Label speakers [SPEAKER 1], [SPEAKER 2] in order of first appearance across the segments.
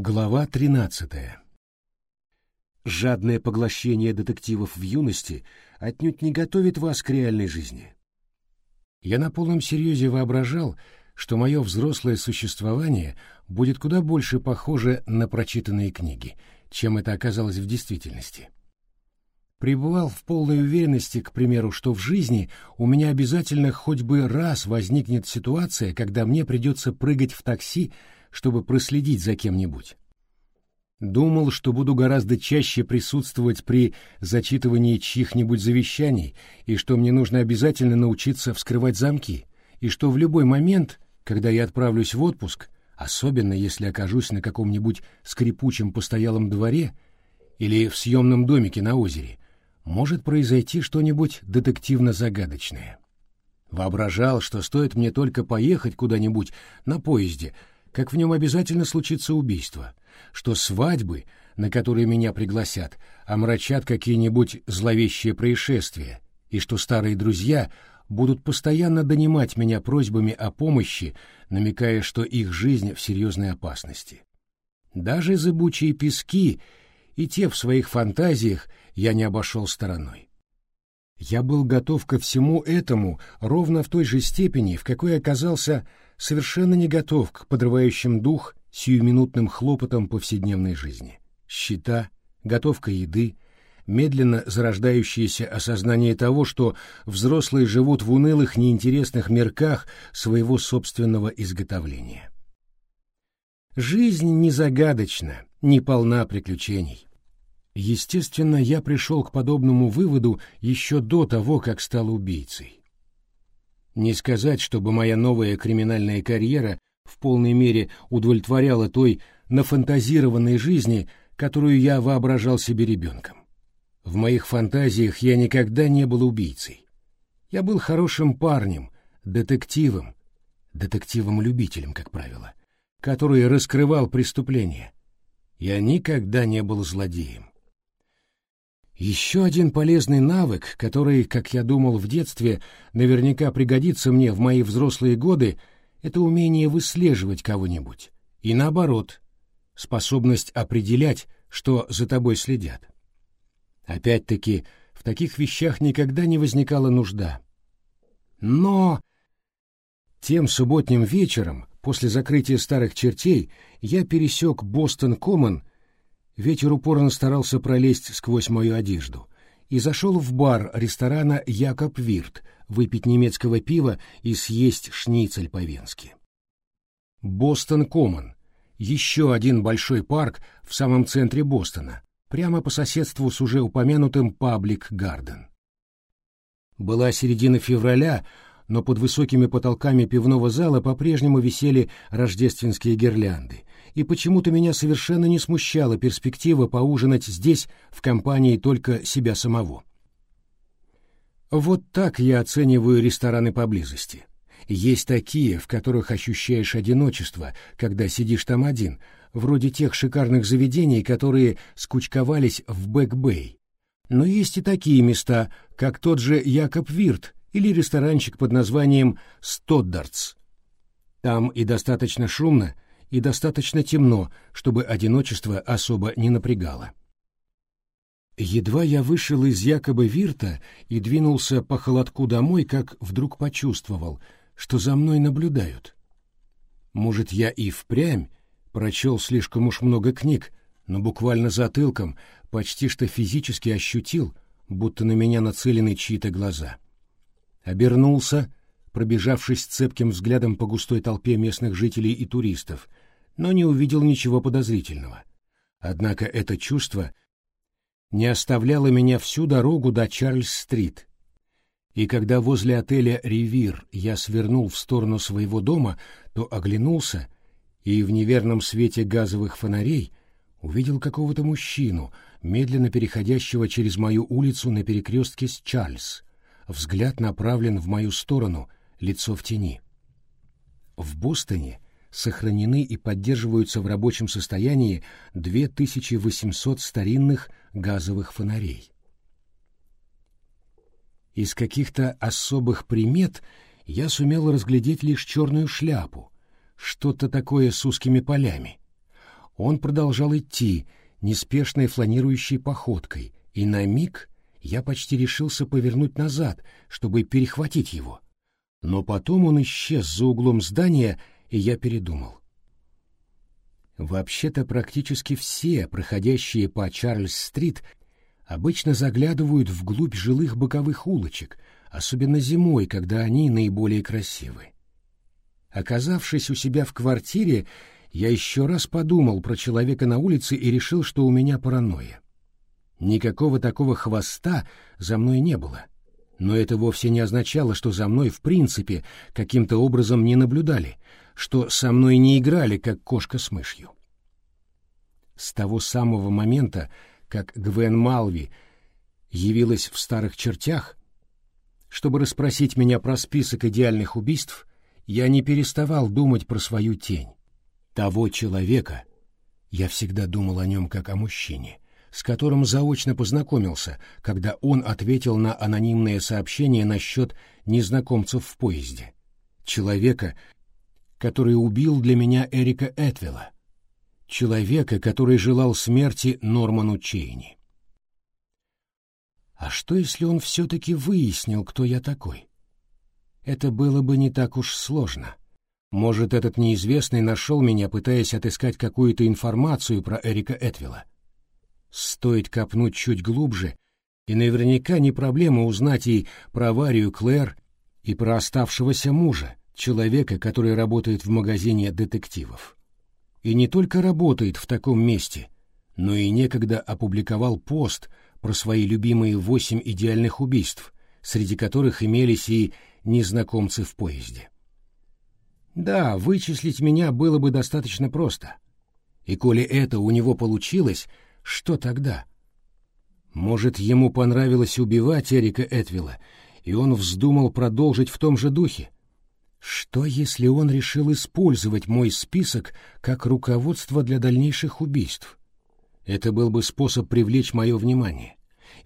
[SPEAKER 1] Глава 13. Жадное поглощение детективов в юности отнюдь не готовит вас к реальной жизни. Я на полном серьезе воображал, что мое взрослое существование будет куда больше похоже на прочитанные книги, чем это оказалось в действительности. Пребывал в полной уверенности, к примеру, что в жизни у меня обязательно хоть бы раз возникнет ситуация, когда мне придется прыгать в такси, чтобы проследить за кем-нибудь. Думал, что буду гораздо чаще присутствовать при зачитывании чьих-нибудь завещаний, и что мне нужно обязательно научиться вскрывать замки, и что в любой момент, когда я отправлюсь в отпуск, особенно если окажусь на каком-нибудь скрипучем постоялом дворе или в съемном домике на озере, может произойти что-нибудь детективно-загадочное. Воображал, что стоит мне только поехать куда-нибудь на поезде — как в нем обязательно случится убийство, что свадьбы, на которые меня пригласят, омрачат какие-нибудь зловещие происшествия, и что старые друзья будут постоянно донимать меня просьбами о помощи, намекая, что их жизнь в серьезной опасности. Даже зыбучие пески и те в своих фантазиях я не обошел стороной. Я был готов ко всему этому ровно в той же степени, в какой оказался совершенно не готов к подрывающим дух сиюминутным хлопотам повседневной жизни. Счета, готовка еды, медленно зарождающееся осознание того, что взрослые живут в унылых, неинтересных мирках своего собственного изготовления. Жизнь не загадочна, не полна приключений. Естественно, я пришел к подобному выводу еще до того, как стал убийцей. Не сказать, чтобы моя новая криминальная карьера в полной мере удовлетворяла той нафантазированной жизни, которую я воображал себе ребенком. В моих фантазиях я никогда не был убийцей. Я был хорошим парнем, детективом, детективом-любителем, как правило, который раскрывал преступления. Я никогда не был злодеем. Еще один полезный навык, который, как я думал в детстве, наверняка пригодится мне в мои взрослые годы, это умение выслеживать кого-нибудь. И наоборот, способность определять, что за тобой следят. Опять-таки, в таких вещах никогда не возникала нужда. Но тем субботним вечером, после закрытия старых чертей, я пересек Бостон-Коммон Ветер упорно старался пролезть сквозь мою одежду и зашел в бар ресторана «Якоб Вирт» выпить немецкого пива и съесть шницель по-венски. Бостон Коммон — еще один большой парк в самом центре Бостона, прямо по соседству с уже упомянутым Паблик Гарден. Была середина февраля, но под высокими потолками пивного зала по-прежнему висели рождественские гирлянды, и почему-то меня совершенно не смущала перспектива поужинать здесь в компании только себя самого. Вот так я оцениваю рестораны поблизости. Есть такие, в которых ощущаешь одиночество, когда сидишь там один, вроде тех шикарных заведений, которые скучковались в Бэк-Бэй. Но есть и такие места, как тот же Якоб Вирт или ресторанчик под названием «Стоддартс». Там и достаточно шумно, и достаточно темно, чтобы одиночество особо не напрягало. Едва я вышел из якобы Вирта и двинулся по холодку домой, как вдруг почувствовал, что за мной наблюдают. Может, я и впрямь прочел слишком уж много книг, но буквально затылком почти что физически ощутил, будто на меня нацелены чьи-то глаза. Обернулся, пробежавшись цепким взглядом по густой толпе местных жителей и туристов, но не увидел ничего подозрительного. Однако это чувство не оставляло меня всю дорогу до Чарльз-стрит. И когда возле отеля «Ривир» я свернул в сторону своего дома, то оглянулся и в неверном свете газовых фонарей увидел какого-то мужчину, медленно переходящего через мою улицу на перекрестке с Чарльз. Взгляд направлен в мою сторону, лицо в тени. В Бостоне сохранены и поддерживаются в рабочем состоянии 2800 старинных газовых фонарей. Из каких-то особых примет я сумел разглядеть лишь черную шляпу, что-то такое с узкими полями. Он продолжал идти, неспешной фланирующей походкой, и на миг я почти решился повернуть назад, чтобы перехватить его. Но потом он исчез за углом здания, и я передумал. Вообще-то практически все, проходящие по Чарльз-стрит, обычно заглядывают вглубь жилых боковых улочек, особенно зимой, когда они наиболее красивы. Оказавшись у себя в квартире, я еще раз подумал про человека на улице и решил, что у меня паранойя. Никакого такого хвоста за мной не было. Но это вовсе не означало, что за мной в принципе каким-то образом не наблюдали, что со мной не играли, как кошка с мышью. С того самого момента, как Гвен Малви явилась в старых чертях, чтобы расспросить меня про список идеальных убийств, я не переставал думать про свою тень. Того человека, я всегда думал о нем как о мужчине, с которым заочно познакомился, когда он ответил на анонимное сообщение насчет незнакомцев в поезде. Человека, который убил для меня Эрика Этвелла. Человека, который желал смерти Норману Чейни. А что, если он все-таки выяснил, кто я такой? Это было бы не так уж сложно. Может, этот неизвестный нашел меня, пытаясь отыскать какую-то информацию про Эрика Этвилла. Стоит копнуть чуть глубже, и наверняка не проблема узнать и про аварию Клэр, и про оставшегося мужа, человека, который работает в магазине детективов. И не только работает в таком месте, но и некогда опубликовал пост — про свои любимые восемь идеальных убийств, среди которых имелись и незнакомцы в поезде. Да, вычислить меня было бы достаточно просто. И коли это у него получилось, что тогда? Может, ему понравилось убивать Эрика Этвилла, и он вздумал продолжить в том же духе? Что, если он решил использовать мой список как руководство для дальнейших убийств? Это был бы способ привлечь мое внимание.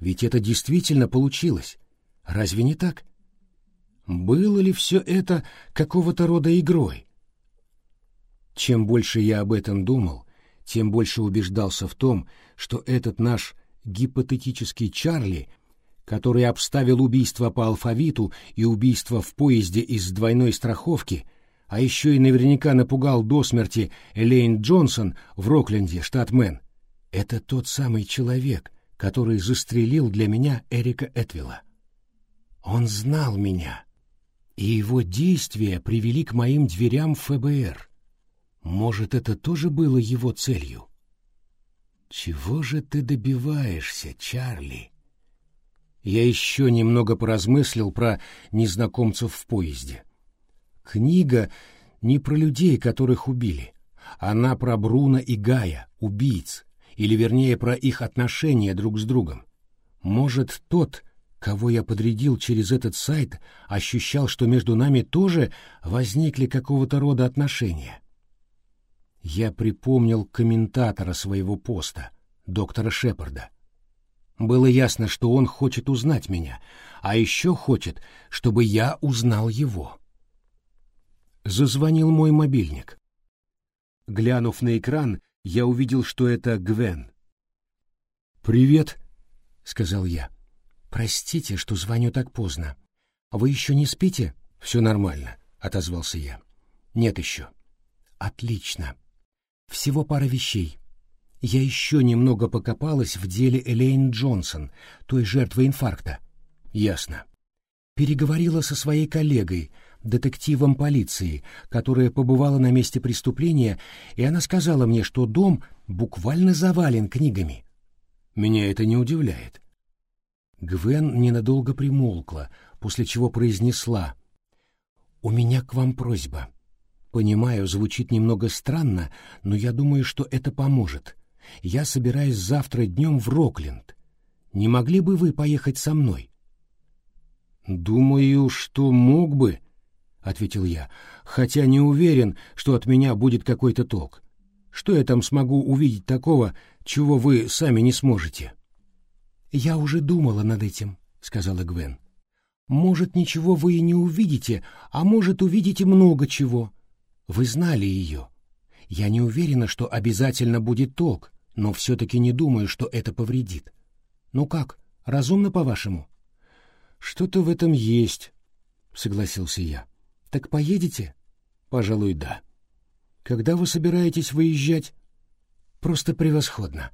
[SPEAKER 1] Ведь это действительно получилось. Разве не так? Было ли все это какого-то рода игрой? Чем больше я об этом думал, тем больше убеждался в том, что этот наш гипотетический Чарли, который обставил убийство по алфавиту и убийство в поезде из двойной страховки, а еще и наверняка напугал до смерти Элейн Джонсон в Рокленде, штат Мэн, это тот самый человек, который застрелил для меня Эрика Этвилла. Он знал меня, и его действия привели к моим дверям ФБР. Может, это тоже было его целью? Чего же ты добиваешься, Чарли? Я еще немного поразмыслил про незнакомцев в поезде. Книга не про людей, которых убили. Она про Бруна и Гая, убийц, или вернее про их отношения друг с другом. Может, тот, кого я подрядил через этот сайт, ощущал, что между нами тоже возникли какого-то рода отношения. Я припомнил комментатора своего поста, доктора Шепарда. Было ясно, что он хочет узнать меня, а еще хочет, чтобы я узнал его. Зазвонил мой мобильник. Глянув на экран, я увидел, что это Гвен. «Привет», — сказал я. «Простите, что звоню так поздно. Вы еще не спите?» «Все нормально», — отозвался я. «Нет еще». «Отлично. Всего пара вещей. Я еще немного покопалась в деле Элейн Джонсон, той жертвы инфаркта». «Ясно». Переговорила со своей коллегой, детективом полиции, которая побывала на месте преступления, и она сказала мне, что дом буквально завален книгами. Меня это не удивляет. Гвен ненадолго примолкла, после чего произнесла «У меня к вам просьба. Понимаю, звучит немного странно, но я думаю, что это поможет. Я собираюсь завтра днем в Рокленд. Не могли бы вы поехать со мной?» «Думаю, что мог бы», — ответил я, — хотя не уверен, что от меня будет какой-то толк. Что я там смогу увидеть такого, чего вы сами не сможете? — Я уже думала над этим, — сказала Гвен. — Может, ничего вы и не увидите, а может, увидите много чего. Вы знали ее. Я не уверена, что обязательно будет толк, но все-таки не думаю, что это повредит. Ну как, разумно, по-вашему? Что-то в этом есть, согласился я. Так поедете? Пожалуй, да. Когда вы собираетесь выезжать? Просто превосходно.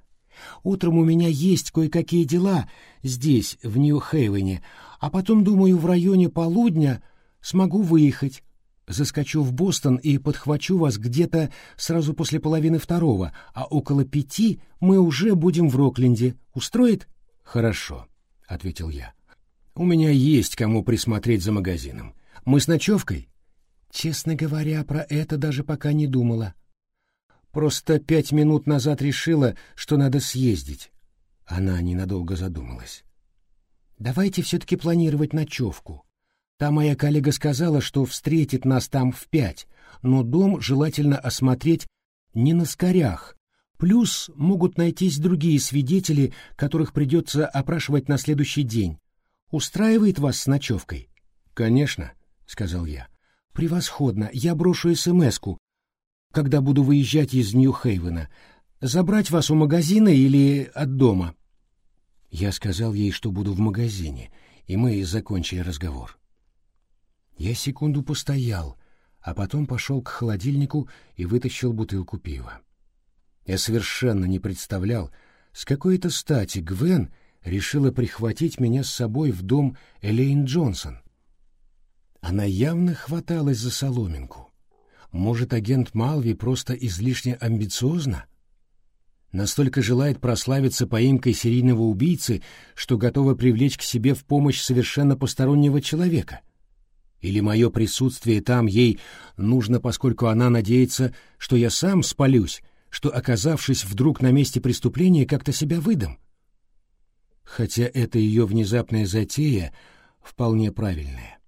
[SPEAKER 1] Утром у меня есть кое-какие дела здесь, в Нью-Хейвене, а потом, думаю, в районе полудня смогу выехать. Заскочу в Бостон и подхвачу вас где-то сразу после половины второго, а около пяти мы уже будем в Рокленде. Устроит? Хорошо, — ответил я. У меня есть кому присмотреть за магазином. Мы с ночевкой? Честно говоря, про это даже пока не думала. Просто пять минут назад решила, что надо съездить. Она ненадолго задумалась. Давайте все-таки планировать ночевку. Та моя коллега сказала, что встретит нас там в пять, но дом желательно осмотреть не на скорях. Плюс могут найтись другие свидетели, которых придется опрашивать на следующий день. Устраивает вас с ночевкой? — Конечно, — сказал я. — Превосходно. Я брошу СМС-ку, когда буду выезжать из Нью-Хейвена. Забрать вас у магазина или от дома? Я сказал ей, что буду в магазине, и мы закончили разговор. Я секунду постоял, а потом пошел к холодильнику и вытащил бутылку пива. Я совершенно не представлял, с какой то стати Гвен решила прихватить меня с собой в дом Элейн Джонсон. Она явно хваталась за соломинку. Может, агент Малви просто излишне амбициозна? Настолько желает прославиться поимкой серийного убийцы, что готова привлечь к себе в помощь совершенно постороннего человека — или мое присутствие там ей нужно, поскольку она надеется, что я сам спалюсь, что, оказавшись вдруг на месте преступления, как-то себя выдам? Хотя это ее внезапная затея вполне правильная.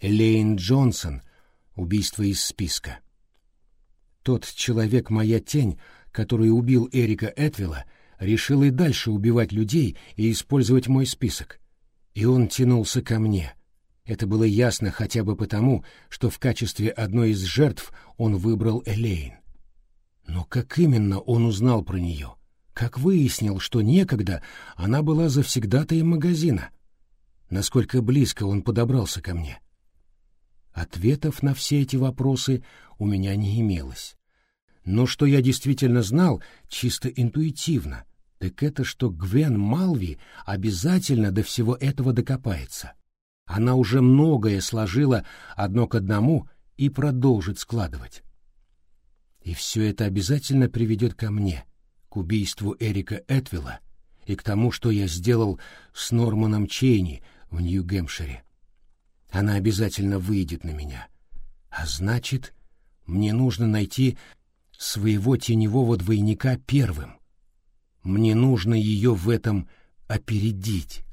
[SPEAKER 1] Элейн Джонсон — убийство из списка. Тот человек, моя тень, который убил Эрика Этвилла, решил и дальше убивать людей и использовать мой список. И он тянулся ко мне — это было ясно хотя бы потому, что в качестве одной из жертв он выбрал Элейн. Но как именно он узнал про нее? Как выяснил, что некогда она была завсегдатаем магазина? Насколько близко он подобрался ко мне? Ответов на все эти вопросы у меня не имелось. Но что я действительно знал, чисто интуитивно, так это, что Гвен Малви обязательно до всего этого докопается. Она уже многое сложила одно к одному и продолжит складывать. И все это обязательно приведет ко мне, к убийству Эрика Этвилла и к тому, что я сделал с Норманом Чейни в Нью-Гэмпшире. Она обязательно выйдет на меня. А значит, мне нужно найти своего теневого двойника первым. Мне нужно ее в этом опередить.